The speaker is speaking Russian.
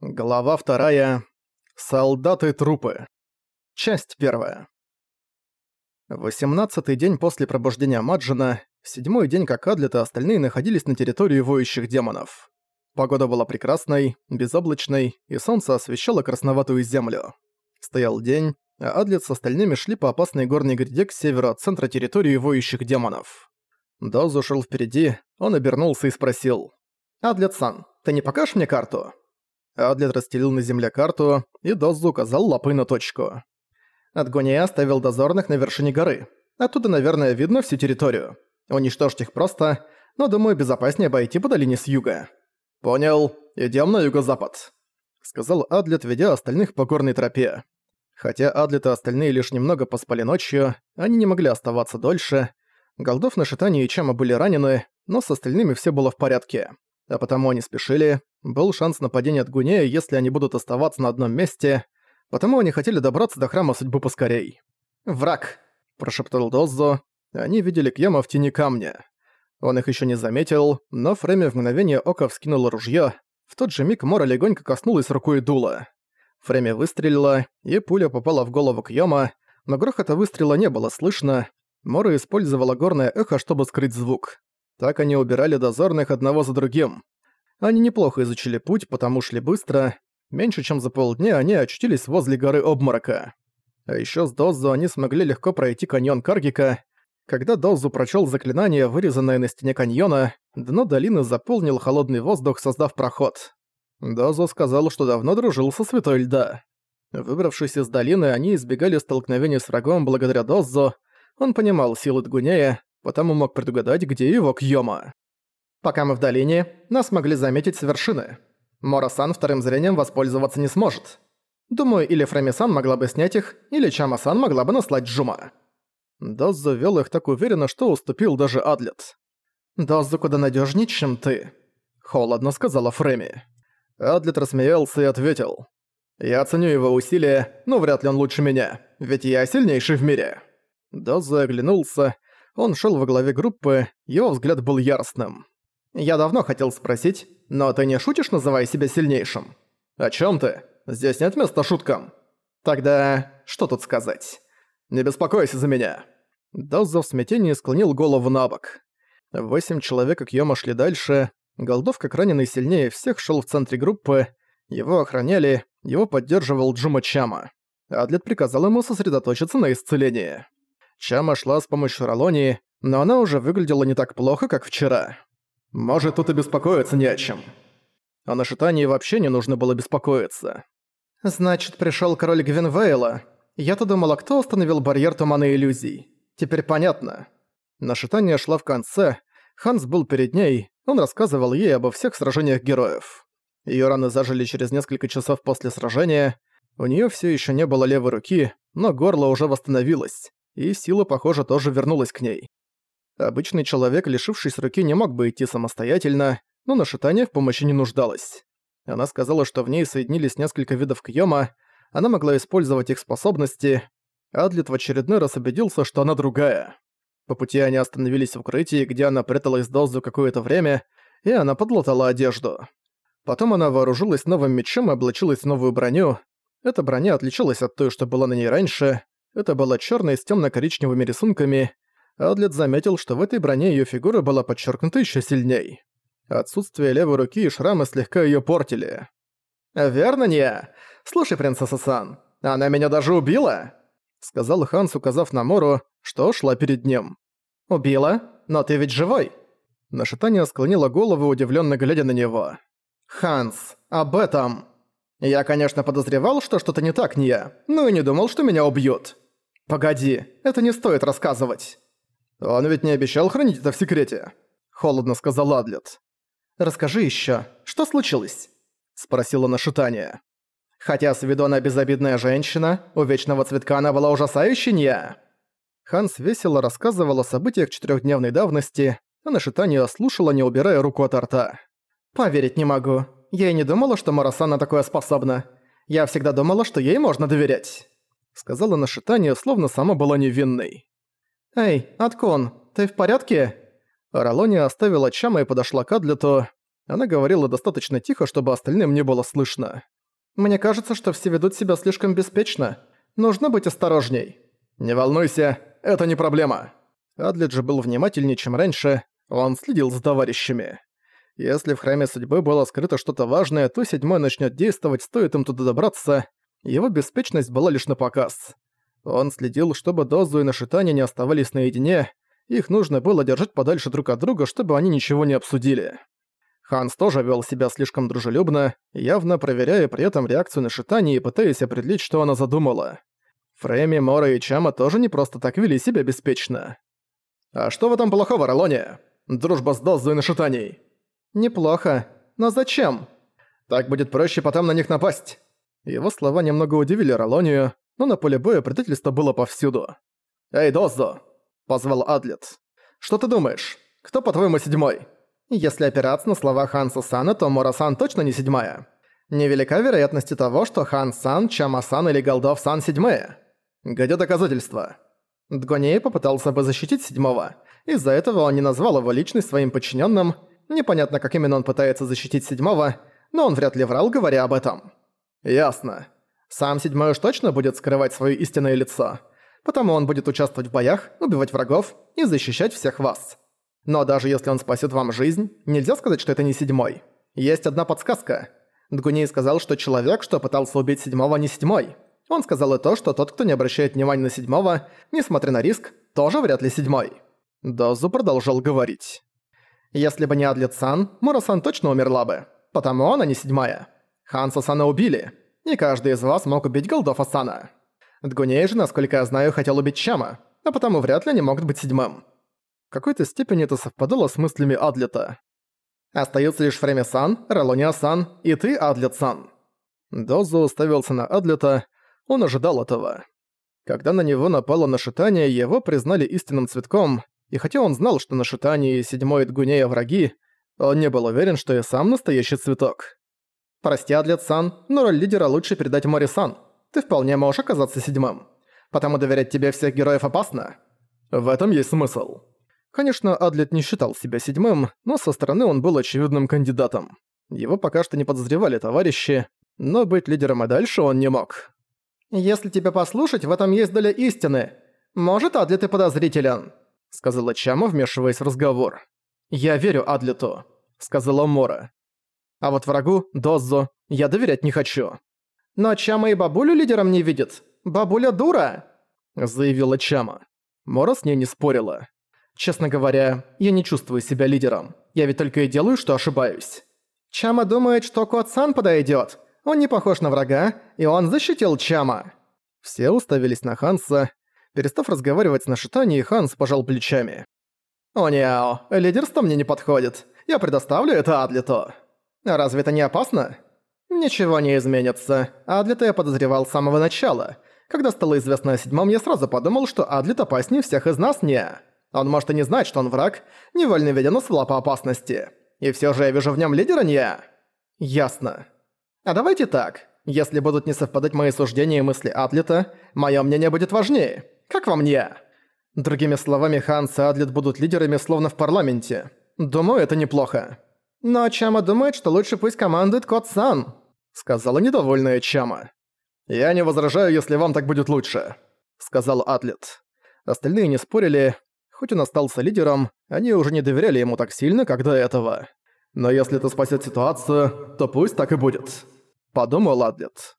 Глава вторая. Солдаты-трупы. Часть первая. Восемнадцатый день после пробуждения Маджина, седьмой день как Адлет и остальные находились на территории воющих демонов. Погода была прекрасной, безоблачной, и солнце освещало красноватую землю. Стоял день, а Адлет с остальными шли по опасной горной гряде к северу от центра территории воющих демонов. Дозу шел впереди, он обернулся и спросил. «Адлет-сан, ты не покажешь мне карту?» Адлет расстелил на земле карту, и Дозу указал лапой на точку. От Гуния оставил дозорных на вершине горы. Оттуда, наверное, видно всю территорию. Уничтожить их просто, но, думаю, безопаснее обойти по долине с юга. «Понял. Идём на юго-запад», — сказал Адлет, ведя остальных по горной тропе. Хотя Адлет и остальные лишь немного поспали ночью, они не могли оставаться дольше. Голдов на Шитане и Чама были ранены, но с остальными все было в порядке а потому они спешили. Был шанс нападения от Гунея, если они будут оставаться на одном месте, потому они хотели добраться до Храма Судьбы поскорей. «Враг!» – прошептал Доззо. Они видели Кьяма в тени камня. Он их еще не заметил, но Фрейми в мгновение ока вскинул ружье. В тот же миг Мора легонько коснулась рукой дула. Фрейми выстрелила, и пуля попала в голову Кьяма, но грохота выстрела не было слышно. Мора использовала горное эхо, чтобы скрыть звук. Так они убирали дозорных одного за другим. Они неплохо изучили путь, потому шли быстро. Меньше чем за полдня они очутились возле горы Обморока. А ещё с Дозу они смогли легко пройти каньон Каргика. Когда Дозу прочёл заклинание, вырезанное на стене каньона, дно долины заполнил холодный воздух, создав проход. Дозу сказал, что давно дружил со Святой Льда. Выбравшись из долины, они избегали столкновений с врагом благодаря Дозу. Он понимал силы Дгуняя, потому мог предугадать, где его Кьёма. Пока мы в долине, нас могли заметить с вершины. Мора-сан вторым зрением воспользоваться не сможет. Думаю, или Фрами-сан могла бы снять их, или Чама-сан могла бы наслать Джума. Дозу вел их так уверенно, что уступил даже Адлет. «Дозу куда надежнее, чем ты», — холодно сказала Фреми. Адлет рассмеялся и ответил. «Я ценю его усилия, но вряд ли он лучше меня, ведь я сильнейший в мире». Дозу оглянулся, он шел во главе группы, его взгляд был яростным. «Я давно хотел спросить, но ты не шутишь, называя себя сильнейшим?» «О чем ты? Здесь нет места шуткам». «Тогда что тут сказать?» «Не беспокойся за меня». Доза в смятении склонил голову на бок. Восемь человек как Йома шли дальше. Голдов, как раненый сильнее всех, шел в центре группы. Его охраняли, его поддерживал Джума Чама. Адлет приказал ему сосредоточиться на исцелении. Чама шла с помощью Ролонии, но она уже выглядела не так плохо, как вчера. Может, тут и беспокоиться не о чем. О нашитании вообще не нужно было беспокоиться. Значит, пришел король Гвинвейла. Я-то думала, кто установил барьер тумана иллюзий. Теперь понятно. Нашитание шла в конце. Ханс был перед ней, он рассказывал ей обо всех сражениях героев. Ее раны зажили через несколько часов после сражения. У нее все еще не было левой руки, но горло уже восстановилось и сила, похоже, тоже вернулась к ней. Обычный человек, лишившись руки, не мог бы идти самостоятельно, но на шитание в помощи не нуждалась. Она сказала, что в ней соединились несколько видов кьёма, она могла использовать их способности. Адлет в очередной раз убедился, что она другая. По пути они остановились в укрытии, где она пряталась дозу какое-то время, и она подлатала одежду. Потом она вооружилась новым мечом и облачилась в новую броню. Эта броня отличалась от той, что была на ней раньше, это было черное с темно-коричневыми рисунками. Адлет заметил, что в этой броне ее фигура была подчеркнута еще сильней. Отсутствие левой руки и шрамы слегка ее портили. «Верно, не? Слушай, принцесса Сан, она меня даже убила!» Сказал Ханс, указав на Мору, что шла перед ним. «Убила? Но ты ведь живой!» Нашитание склонила голову, удивленно глядя на него. «Ханс, об этом!» «Я, конечно, подозревал, что что-то не так, не я, но и не думал, что меня убьют. «Погоди, это не стоит рассказывать». «Он ведь не обещал хранить это в секрете», — холодно сказал Адлет. «Расскажи ещё, что случилось?» — спросила Нашитание. «Хотя с виду она безобидная женщина, у Вечного Цветка она была ужасающей, не я». Ханс весело рассказывал о событиях четырёхдневной давности, а Нашитание слушала, не убирая руку от рта. «Поверить не могу. Я и не думала, что Марасан на такое способна. Я всегда думала, что ей можно доверять» сказала нашитание, словно сама была невинной. «Эй, Аткон, ты в порядке?» Ролония оставила Чама и подошла к Адлету. Она говорила достаточно тихо, чтобы остальным не было слышно. «Мне кажется, что все ведут себя слишком беспечно. Нужно быть осторожней». «Не волнуйся, это не проблема». Адлет же был внимательнее, чем раньше, он следил за товарищами. Если в Храме Судьбы было скрыто что-то важное, то седьмой начнет действовать, стоит им туда добраться. Его беспечность была лишь на показ. Он следил, чтобы Дозу и Нашитание не оставались наедине, их нужно было держать подальше друг от друга, чтобы они ничего не обсудили. Ханс тоже вел себя слишком дружелюбно, явно проверяя при этом реакцию на шитание и пытаясь определить, что она задумала. Фрейми, Мора и Чама тоже не просто так вели себя беспечно. «А что в этом плохого, Ролония? Дружба с Дозой на шитаний?» «Неплохо. Но зачем?» «Так будет проще потом на них напасть». Его слова немного удивили Ролонию, но на поле боя предательство было повсюду. «Эй, Дозо!» – позвал Адлет. «Что ты думаешь? Кто, по-твоему, седьмой?» Если опираться на слова Ханса Сана, то Мора-сан точно не седьмая. Невелика вероятность того, что Хан-сан, Чама-сан или Голдов-сан седьмая. Где доказательства? Дгоней попытался бы защитить седьмого. Из-за этого он не назвал его личность своим подчиненным. Непонятно, как именно он пытается защитить седьмого, но он вряд ли врал, говоря об этом. Ясно. Сам седьмой уж точно будет скрывать свое истинное лицо. Потому он будет участвовать в боях, убивать врагов и защищать всех вас. Но даже если он спасет вам жизнь, нельзя сказать, что это не седьмой. Есть одна подсказка. Дгуней сказал, что человек, что пытался убить седьмого, не седьмой. Он сказал и то, что тот, кто не обращает внимания на седьмого, несмотря на риск, тоже вряд ли седьмой. Дозу продолжал говорить. Если бы не Адлет-сан, точно умерла бы. Потому она не седьмая. Ханса-сана убили. Не каждый из вас мог убить Голдофа-сана. Дгуней же, насколько я знаю, хотел убить Чама, а потому вряд ли они могут быть седьмым. В какой-то степени это совпадало с мыслями Адлета. Остается лишь Фреми-сан, Ролония-сан и ты, Адлет-сан. Дозу уставился на Адлета, он ожидал этого. Когда на него напало нашитание, его признали истинным цветком, и хотя он знал, что нашитание и седьмой Дгунея враги, он не был уверен, что и сам настоящий цветок. «Прости, Адлет-сан, но роль лидера лучше передать Мори-сан. Ты вполне можешь оказаться седьмым. Потому доверять тебе всех героев опасно». «В этом есть смысл», Конечно, Адлет не считал себя седьмым, но со стороны он был очевидным кандидатом. Его пока что не подозревали товарищи, но быть лидером и дальше он не мог. «Если тебя послушать, в этом есть доля истины. Может, Адлет и подозрителен», — сказала Чама, вмешиваясь в разговор. «Я верю Адлету», — сказала Мора. «А вот врагу, Доззо, я доверять не хочу». «Но Чама и бабулю лидером не видит. Бабуля дура», — заявила Чама. Мора с ней не спорила. Честно говоря, я не чувствую себя лидером. Я ведь только и делаю, что ошибаюсь. Чама думает, что Кот-сан подойдёт. Он не похож на врага, и он защитил Чама. Все уставились на Ханса. Перестав разговаривать с Нашитани, Ханс пожал плечами. «О, нео, лидерство мне не подходит. Я предоставлю это Адлету. Разве это не опасно?» «Ничего не изменится. Адлета я подозревал с самого начала. Когда стало известно о седьмом, я сразу подумал, что Адлет опаснее всех из нас не...» Он может и не знать, что он враг, невольно ведя нас в лапы опасности. И все же я вижу в нем лидера не. Ясно. А давайте так. Если будут не совпадать мои суждения и мысли Адлета, мое мнение будет важнее. Как вам мне? Другими словами, Ханс и Адлет будут лидерами словно в парламенте. Думаю, это неплохо. Но Чама думает, что лучше пусть командует Кот-сан, сказала недовольная Чама. Я не возражаю, если вам так будет лучше, сказал Атлет. Остальные не спорили, Хоть он остался лидером, они уже не доверяли ему так сильно, как до этого. Но если это спасет ситуацию, то пусть так и будет. Подумал Адлет.